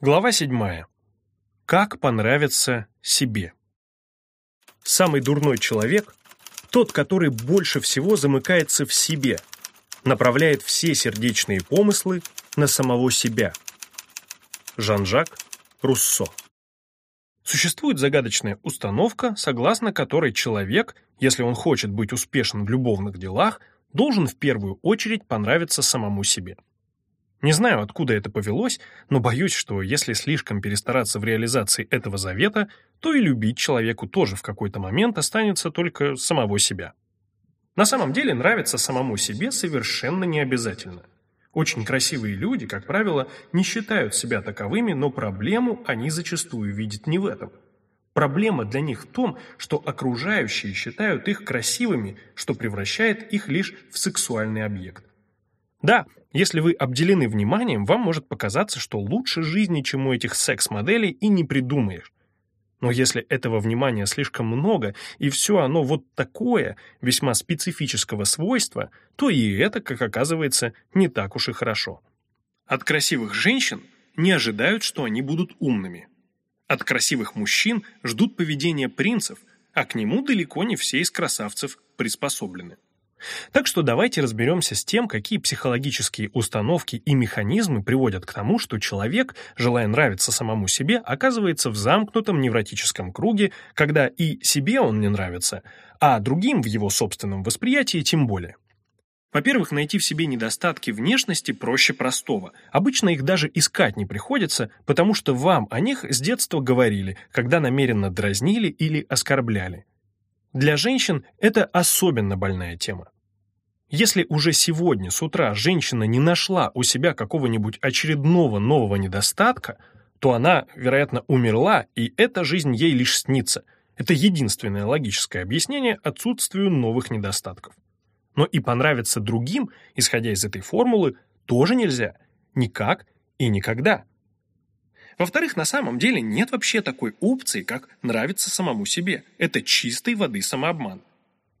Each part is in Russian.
Глава 7. Как понравиться себе. Самый дурной человек – тот, который больше всего замыкается в себе, направляет все сердечные помыслы на самого себя. Жан-Жак Руссо. Существует загадочная установка, согласно которой человек, если он хочет быть успешен в любовных делах, должен в первую очередь понравиться самому себе. Не знаю, откуда это повелось, но боюсь, что если слишком перестараться в реализации этого завета, то и любить человеку тоже в какой-то момент останется только самого себя. На самом деле нравиться самому себе совершенно не обязательно. Очень красивые люди, как правило, не считают себя таковыми, но проблему они зачастую видят не в этом. Проблема для них в том, что окружающие считают их красивыми, что превращает их лишь в сексуальный объект. Да, если вы обделены вниманием, вам может показаться, что лучше жизни, чем у этих секс-моделей, и не придумаешь. Но если этого внимания слишком много, и все оно вот такое, весьма специфического свойства, то и это, как оказывается, не так уж и хорошо. От красивых женщин не ожидают, что они будут умными. От красивых мужчин ждут поведения принцев, а к нему далеко не все из красавцев приспособлены. Так что давайте разберемся с тем, какие психологические установки и механизмы приводят к тому, что человек, желая нравиться самому себе, оказывается в замкнутом невротическом круге, когда и себе он не нравится, а другим в его собственном восприятии тем более. Во-первых, найти в себе недостатки внешности проще простого. Обычно их даже искать не приходится, потому что вам о них с детства говорили, когда намеренно дразнили или оскорбляли. Для женщин это особенно больная тема. Если уже сегодня с утра женщина не нашла у себя какого-нибудь очередного нового недостатка, то она, вероятно, умерла, и эта жизнь ей лишь снится. Это единственное логическое объяснение отсутствию новых недостатков. Но и понравиться другим, исходя из этой формулы, тоже нельзя. Никак и никогда. Во-вторых, на самом деле нет вообще такой опции, как нравиться самому себе. Это чистой воды самообман.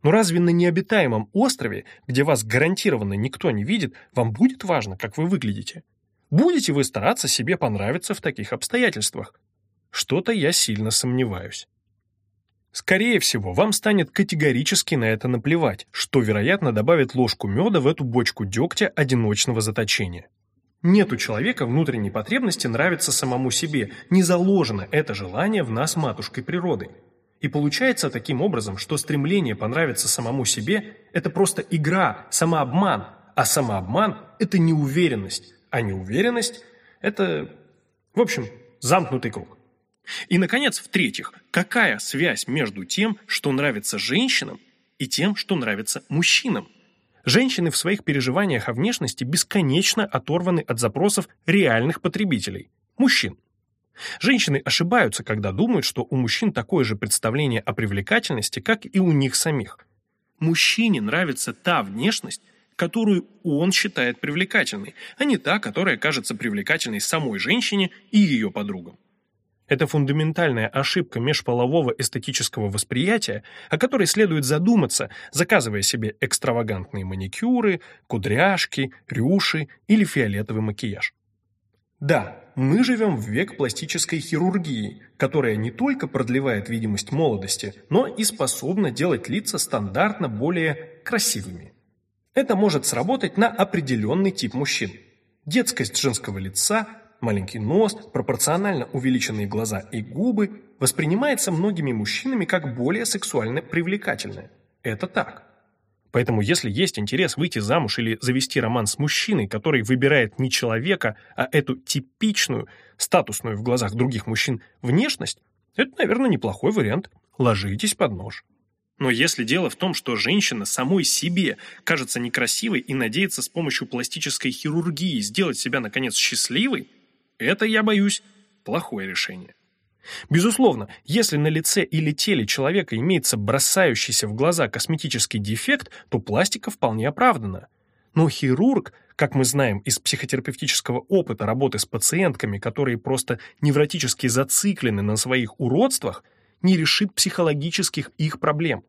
Но разве на необитаемом острове, где вас гарантированно никто не видит, вам будет важно, как вы выглядите? Будете вы стараться себе понравиться в таких обстоятельствах? Что-то я сильно сомневаюсь. Скорее всего, вам станет категорически на это наплевать, что, вероятно, добавит ложку меда в эту бочку дегтя одиночного заточения. Нет у человека внутренней потребности нравиться самому себе, не заложено это желание в нас матушкой природой. И получается таким образом, что стремление понравиться самому себе – это просто игра, самообман, а самообман – это неуверенность, а неуверенность – это, в общем, замкнутый круг. И, наконец, в-третьих, какая связь между тем, что нравится женщинам, и тем, что нравится мужчинам? Женщины в своих переживаниях о внешности бесконечно оторваны от запросов реальных потребителей – мужчин. Женщины ошибаются, когда думают, что у мужчин такое же представление о привлекательности, как и у них самих. Мужчине нравится та внешность, которую он считает привлекательной, а не та, которая кажется привлекательной самой женщине и ее подругам. Это фундаментальная ошибка межполового эстетического восприятия, о которой следует задуматься, заказывая себе экстравагантные маникюры, кудряшки, рюши или фиолетовый макияж. Да, мы живем в век пластической хирургии, которая не только продлевает видимость молодости, но и способна делать лица стандартно более красивыми. Это может сработать на определенный тип мужчин. Детскость женского лица маленький нос, пропорционально увеличенные глаза и губы воспринимается многими мужчинами как более сексуально привлекательное. Это так. Поэтому если есть интерес выйти замуж или завести роман с мужчиной, который выбирает не человека, а эту типичную, статусную в глазах других мужчин внешность, это, наверное, неплохой вариант. Ложитесь под нож. Но если дело в том, что женщина самой себе кажется некрасивой и надеется с помощью пластической хирургии сделать себя, наконец, счастливой, это, я боюсь, плохое решение. Безусловно, если на лице или теле человека имеется бросающийся в глаза косметический дефект, то пластика вполне оправдана. Но хирург, как мы знаем из психотерапевтического опыта работы с пациентками, которые просто невротически зациклены на своих уродствах, не решит психологических их проблем.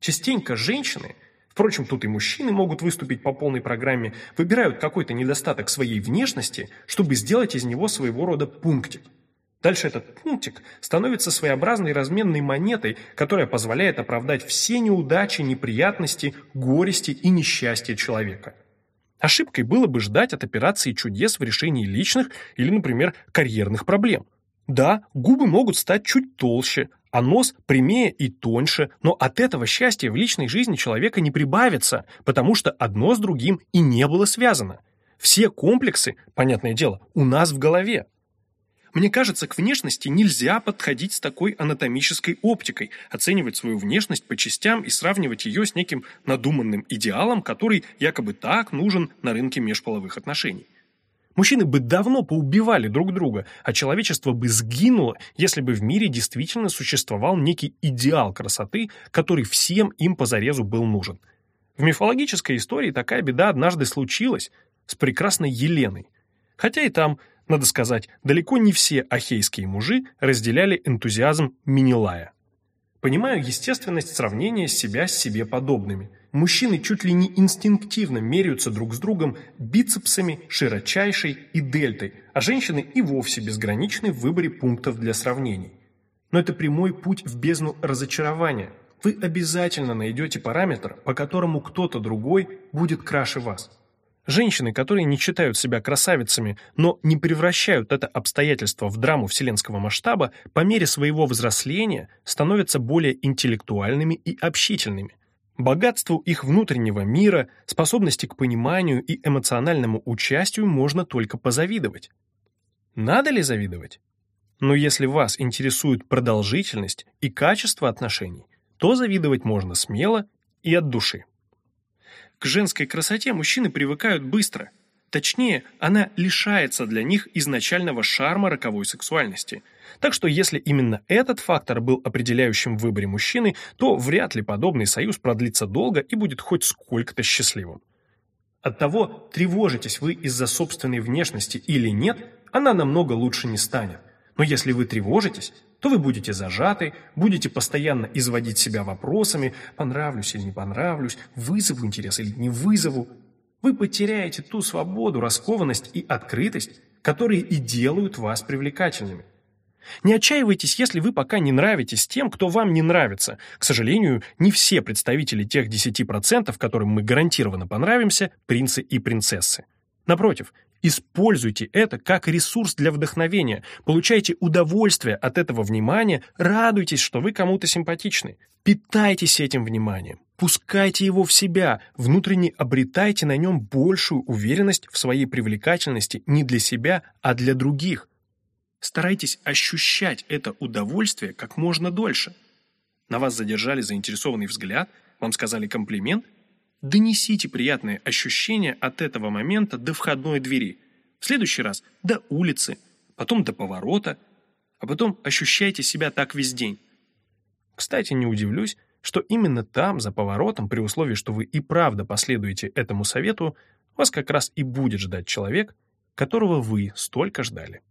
Частенько женщины Впрочем, тут и мужчины могут выступить по полной программе, выбирают какой-то недостаток своей внешности, чтобы сделать из него своего рода пунктик. Дальше этот пунктик становится своеобразной разменной монетой, которая позволяет оправдать все неудачи, неприятности, горести и несчастья человека. Ошибкой было бы ждать от операции чудес в решении личных или, например, карьерных проблем. Да, губы могут стать чуть толще, а нос прямее и тоньше, но от этого счастья в личной жизни человека не прибавится, потому что одно с другим и не было связано. Все комплексы, понятное дело, у нас в голове. Мне кажется, к внешности нельзя подходить с такой анатомической оптикой, оценивать свою внешность по частям и сравнивать ее с неким надуманным идеалом, который якобы так нужен на рынке межполовых отношений. Мужчины бы давно поубивали друг друга, а человечество бы сгинуло, если бы в мире действительно существовал некий идеал красоты, который всем им по зарезу был нужен. В мифологической истории такая беда однажды случилась с прекрасной Еленой. Хотя и там, надо сказать, далеко не все ахейские мужи разделяли энтузиазм Минилая. Понимаю естественность сравнения себя с себе подобными – мужчины чуть ли не инстинктивно меряются друг с другом бицепсами, широчайшей и дельтой, а женщины и вовсе безграничны в выборе пунктов для сравнений. Но это прямой путь в бездну разочарования. Вы обязательно найдете параметр, по которому кто-то другой будет краше вас. Женщины, которые не считают себя красавицами, но не превращают это обстоятельство в драму вселенского масштаба, по мере своего взросления становятся более интеллектуальными и общительными. Богатству их внутреннего мира, способности к пониманию и эмоциональному участию можно только позавидовать. Надо ли завидовать? Но если вас интересует продолжительность и качество отношений, то завидовать можно смело и от души. К женской красоте мужчины привыкают быстро. Точнее, она лишается для них изначального шарма роковой сексуальности – так что если именно этот фактор был определяющим в выборе мужчины, то вряд ли подобный союз продлится долго и будет хоть сколько-то счастливым. От того, тревожитесь вы из-за собственной внешности или нет, она намного лучше не станет. Но если вы тревожитесь, то вы будете зажаты, будете постоянно изводить себя вопросами «понравлюсь или не понравлюсь», «вызову интерес или не вызову». Вы потеряете ту свободу, раскованность и открытость, которые и делают вас привлекательными. Не отчаивайтесь, если вы пока не нравитесь тем, кто вам не нравится. К сожалению, не все представители тех 10%, которым мы гарантированно понравимся, принцы и принцессы. Напротив, используйте это как ресурс для вдохновения, получайте удовольствие от этого внимания, радуйтесь, что вы кому-то симпатичны. Питайтесь этим вниманием, пускайте его в себя, внутренне обретайте на нем большую уверенность в своей привлекательности не для себя, а для других. Старайтесь ощущать это удовольствие как можно дольше. На вас задержали заинтересованный взгляд, вам сказали комплимент. Донесите приятные ощущения от этого момента до входной двери. В следующий раз до улицы, потом до поворота, а потом ощущайте себя так весь день. Кстати, не удивлюсь, что именно там, за поворотом, при условии, что вы и правда последуете этому совету, вас как раз и будет ждать человек, которого вы столько ждали.